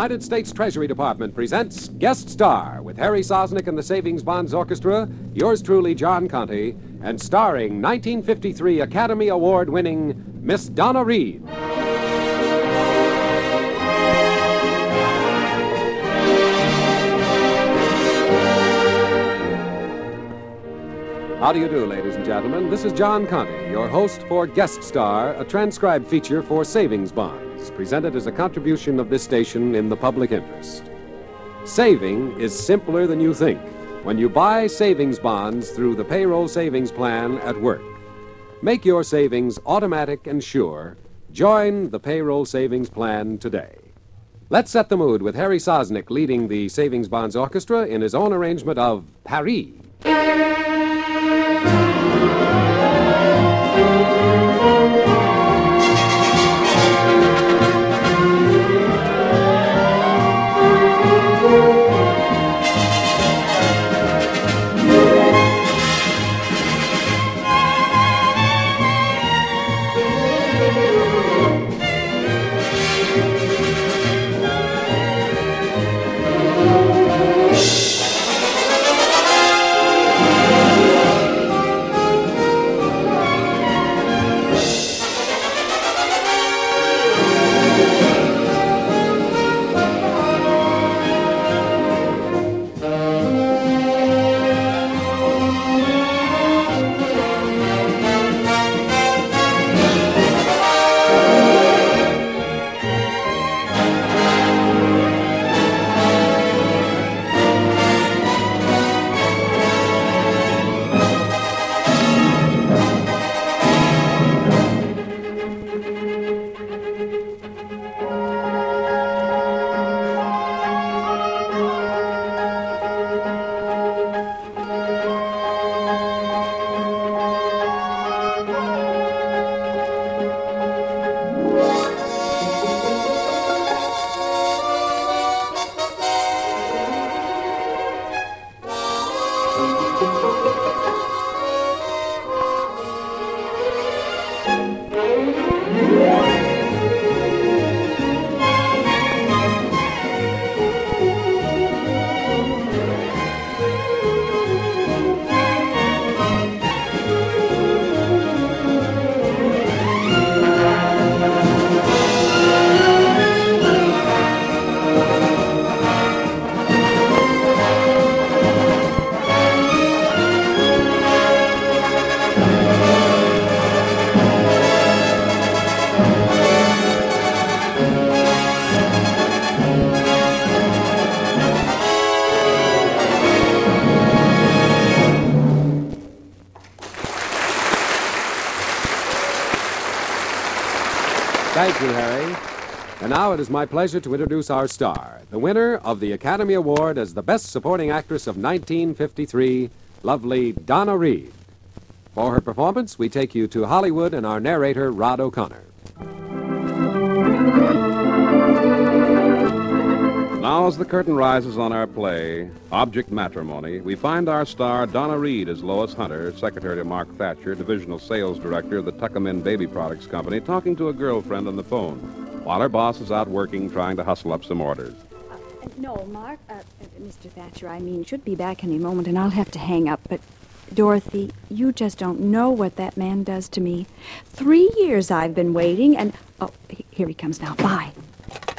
United States Treasury Department presents Guest Star with Harry Sosnick and the Savings Bonds Orchestra, yours truly, John Conte, and starring 1953 Academy Award winning Miss Donna Reed. How do you do, ladies and gentlemen? This is John Conte, your host for Guest Star, a transcribed feature for Savings Bonds, presented as a contribution of this station in the public interest. Saving is simpler than you think when you buy savings bonds through the payroll savings plan at work. Make your savings automatic and sure. Join the payroll savings plan today. Let's set the mood with Harry Sosnick leading the Savings Bonds Orchestra in his own arrangement of Paris. Thank you, Harry. And now it is my pleasure to introduce our star, the winner of the Academy Award as the Best Supporting Actress of 1953, lovely Donna Reed. For her performance, we take you to Hollywood and our narrator, Rod O'Connor. Now, as the curtain rises on our play, Object Matrimony, we find our star Donna Reed as Lois Hunter, secretary to Mark Thatcher, divisional sales director of the Tuckamin Baby Products Company, talking to a girlfriend on the phone, while her boss is out working trying to hustle up some orders. Uh, no, Mark, uh, uh, Mr. Thatcher, I mean, should be back any moment, and I'll have to hang up. But, Dorothy, you just don't know what that man does to me. Three years I've been waiting, and. Oh, here he comes now. Bye.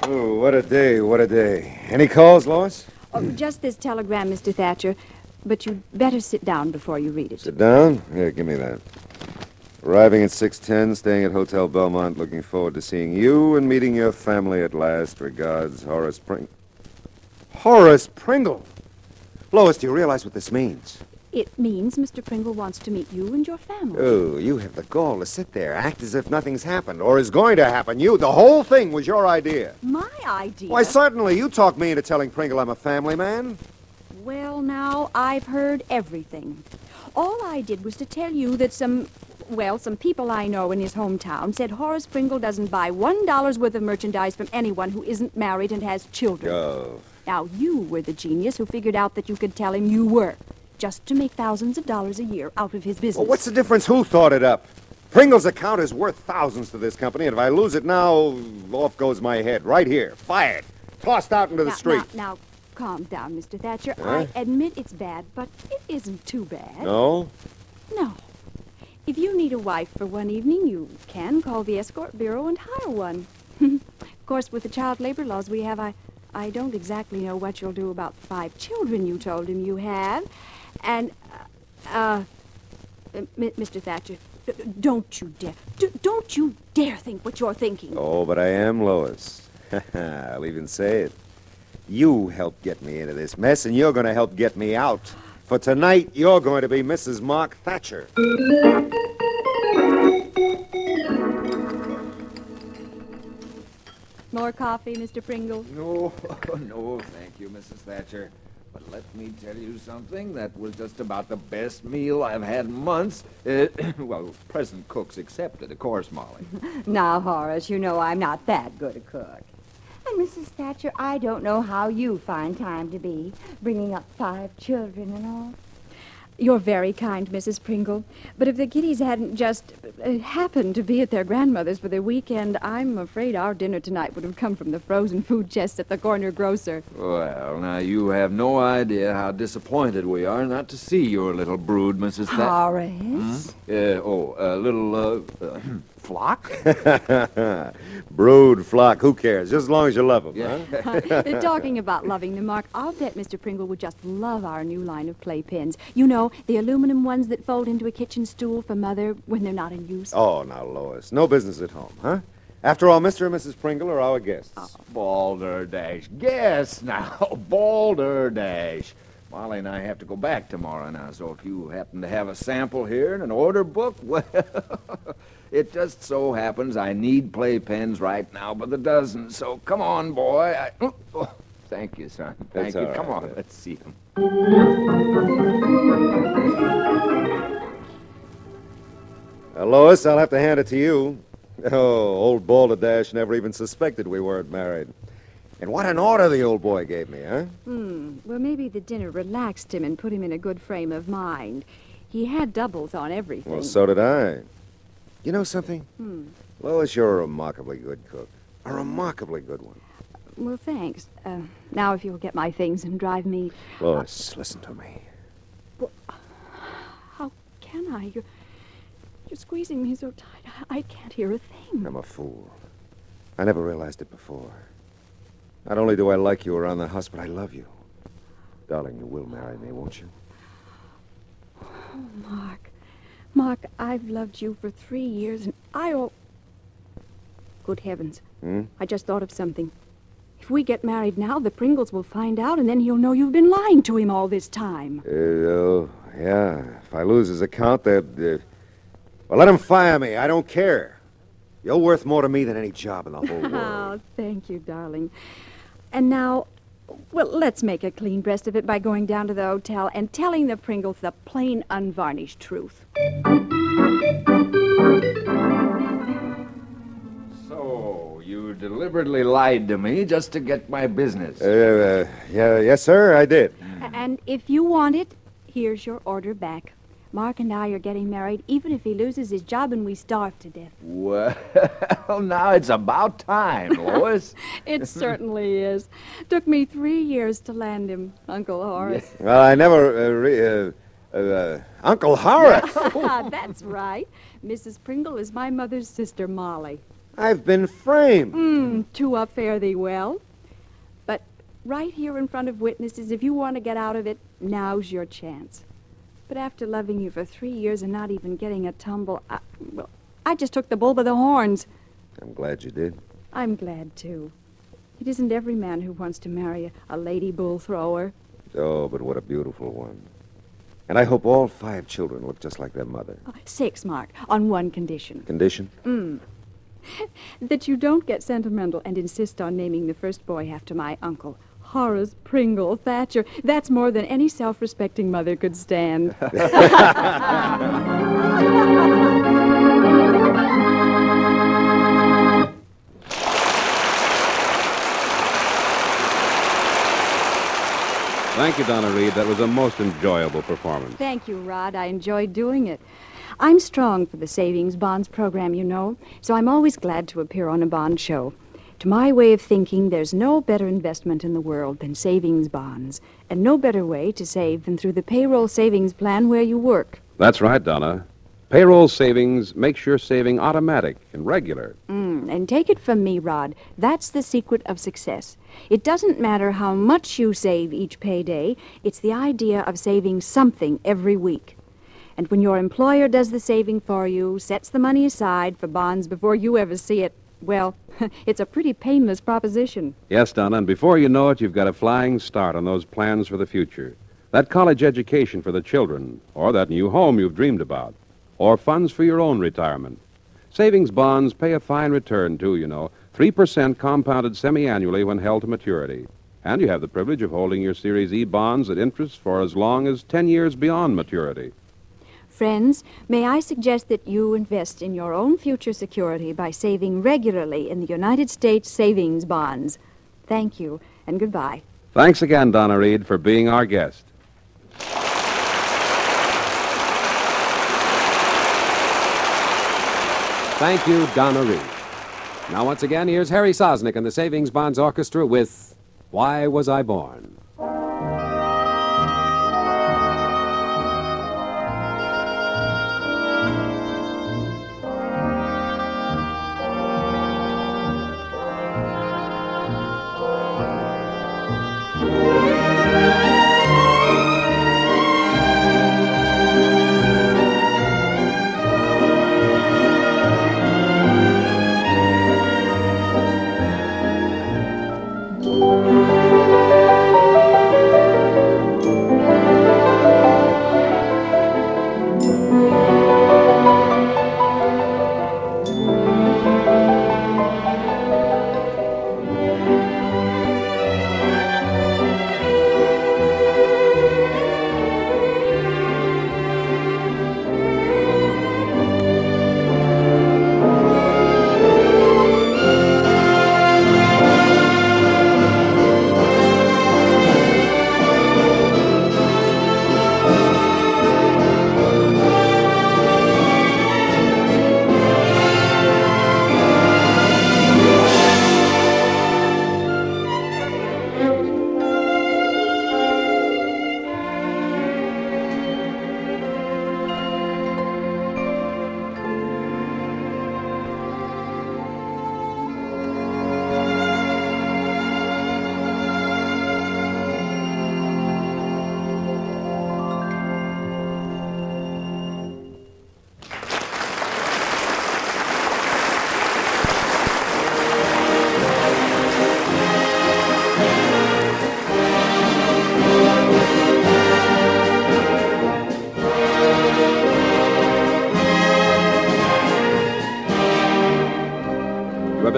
Oh, what a day, what a day. Any calls, Lois? Oh, just this telegram, Mr. Thatcher. But you'd better sit down before you read it. Sit down? Here, give me that. Arriving at 610, staying at Hotel Belmont, looking forward to seeing you and meeting your family at last. Regards, Horace Pringle. Horace Pringle? Lois, do you realize what this means? It means Mr. Pringle wants to meet you and your family. Oh, you have the gall to sit there, act as if nothing's happened or is going to happen. You, the whole thing was your idea. My idea. Why, certainly, you talked me into telling Pringle I'm a family man. Well, now, I've heard everything. All I did was to tell you that some, well, some people I know in his hometown said Horace Pringle doesn't buy one dollar's worth of merchandise from anyone who isn't married and has children. Oh. Now, you were the genius who figured out that you could tell him you were, just to make thousands of dollars a year out of his business. Well, what's the difference who thought it up? Pringle's account is worth thousands to this company, and if I lose it now, off goes my head. Right here. Fired. tossed out into the now, street. Now, now, calm down, Mr. Thatcher. Huh? I admit it's bad, but it isn't too bad. No? No. If you need a wife for one evening, you can call the escort bureau and hire one. of course, with the child labor laws we have, I, I don't exactly know what you'll do about the five children you told him you have. And, uh, uh M- Mr. Thatcher, d- don't you dare, d- don't you dare think what you're thinking. Oh, but I am, Lois. I'll even say it. You helped get me into this mess, and you're going to help get me out. For tonight, you're going to be Mrs. Mark Thatcher. More coffee, Mr. Pringle? No, no, thank you, Mrs. Thatcher. But let me tell you something. That was just about the best meal I've had months. Uh, well, present cooks accepted, of course, Molly. Now, Horace, you know I'm not that good a cook. And Mrs. Thatcher, I don't know how you find time to be, bringing up five children and all. You're very kind, Mrs. Pringle. But if the kiddies hadn't just uh, happened to be at their grandmother's for the weekend, I'm afraid our dinner tonight would have come from the frozen food chest at the corner grocer. Well, now, you have no idea how disappointed we are not to see your little brood, Mrs. Thatcher. Horace? Uh, oh, a little, uh, flock? Brood, flock, who cares? Just as long as you love them, Yeah. huh? Uh, Talking about loving them, Mark, I'll bet Mr. Pringle would just love our new line of play playpens. You know, the aluminum ones that fold into a kitchen stool for Mother when they're not in use. Oh, now, Lois, no business at home, huh? After all, Mr. and Mrs. Pringle are our guests. Balderdash. Guess now. Balderdash. Molly and I have to go back tomorrow now, so if you happen to have a sample here and an order book, well, it just so happens I need playpens right now by the dozen. So come on, boy. I, oh, oh, thank you, son. Thank That's you. Come right, on, Ed. let's see them. Uh, Lois, I'll have to hand it to you. Oh, old Balderdash never even suspected we weren't married. And what an order the old boy gave me, huh? Hmm. Well, maybe the dinner relaxed him and put him in a good frame of mind. He had doubles on everything. Well, so did I. You know something? Hmm. Lois, you're a remarkably good cook. A remarkably good one. Well, thanks. Uh, now, if you'll get my things and drive me. Lois, listen to me. Well, How can I? You're, you're squeezing me so tight. I, I can't hear a thing. I'm a fool. I never realized it before. Not only do I like you around the house, but I love you. Darling, you will marry me, won't you? Mark. Mark, I've loved you for three years, and I owe. Good heavens. Hmm? I just thought of something. If we get married now, the Pringles will find out, and then he'll know you've been lying to him all this time. Uh, oh, yeah. If I lose his account, they'll. Uh, well, let him fire me. I don't care. You're worth more to me than any job in the whole world. Oh, thank you, darling. And now, well, let's make a clean breast of it by going down to the hotel and telling the Pringles the plain, unvarnished truth. So, you deliberately lied to me just to get my business. Uh, uh, yeah, yes, sir, I did. And if you want it, here's your order back. Mark and I are getting married, even if he loses his job and we starve to death. Well, now it's about time, Lois. It certainly is. Took me three years to land him, Uncle Horace. Well, I never. Uh, re- uh, uh, uh, Uncle Horace! That's right. Mrs. Pringle is my mother's sister, Molly. I've been framed. Hmm, to up fare thee well. But right here in front of witnesses, if you want to get out of it, now's your chance. But after loving you for three years and not even getting a tumble, I, well, I just took the bull by the horns. I'm glad you did. I'm glad, too. It isn't every man who wants to marry a, a lady bull thrower. Oh, but what a beautiful one. And I hope all five children look just like their mother. Uh, Six, Mark, on one condition. Condition? Mm. That you don't get sentimental and insist on naming the first boy after my uncle, Horace Pringle Thatcher. That's more than any self-respecting mother could stand. Thank you, Donna Reed. That was a most enjoyable performance. Thank you, Rod. I enjoyed doing it. I'm strong for the savings bonds program, you know, so I'm always glad to appear on a bond show. To my way of thinking, there's no better investment in the world than savings bonds, and no better way to save than through the payroll savings plan where you work. That's right, Donna. Payroll savings makes your saving automatic and regular. Mm, and take it from me, Rod, that's the secret of success. It doesn't matter how much you save each payday, it's the idea of saving something every week. And when your employer does the saving for you, sets the money aside for bonds before you ever see it, well, it's a pretty painless proposition. Yes, Donna, and before you know it, you've got a flying start on those plans for the future. That college education for the children, or that new home you've dreamed about, or funds for your own retirement. Savings bonds pay a fine return, too, you know. 3% compounded semi annually when held to maturity. And you have the privilege of holding your Series E bonds at interest for as long as 10 years beyond maturity. Friends, may I suggest that you invest in your own future security by saving regularly in the United States savings bonds? Thank you, and goodbye. Thanks again, Donna Reed, for being our guest. Thank you, Donna Reed. Now, once again, here's Harry Sosnick and the Savings Bonds Orchestra with Why Was I Born?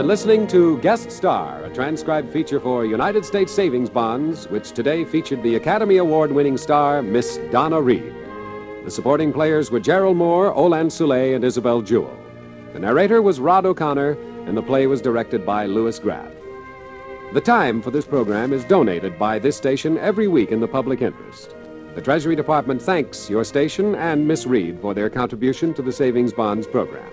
Been listening to Guest Star, a transcribed feature for United States Savings Bonds, which today featured the Academy Award winning star, Miss Donna Reed. The supporting players were Gerald Mohr, Olan Soule, and Isabel Jewell. The narrator was Rod O'Connor, and the play was directed by Louis Graff. The time for this program is donated by this station every week in the public interest. The Treasury Department thanks your station and Miss Reed for their contribution to the Savings Bonds program.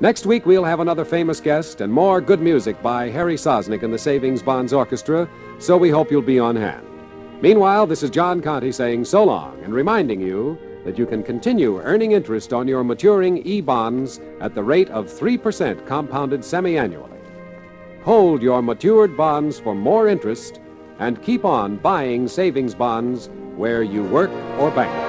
Next week, we'll have another famous guest and more good music by Harry Sosnick and the Savings Bonds Orchestra, so we hope you'll be on hand. Meanwhile, this is John Conte saying so long and reminding you that you can continue earning interest on your maturing E bonds at the rate of 3% compounded semi annually. Hold your matured bonds for more interest and keep on buying savings bonds where you work or bank.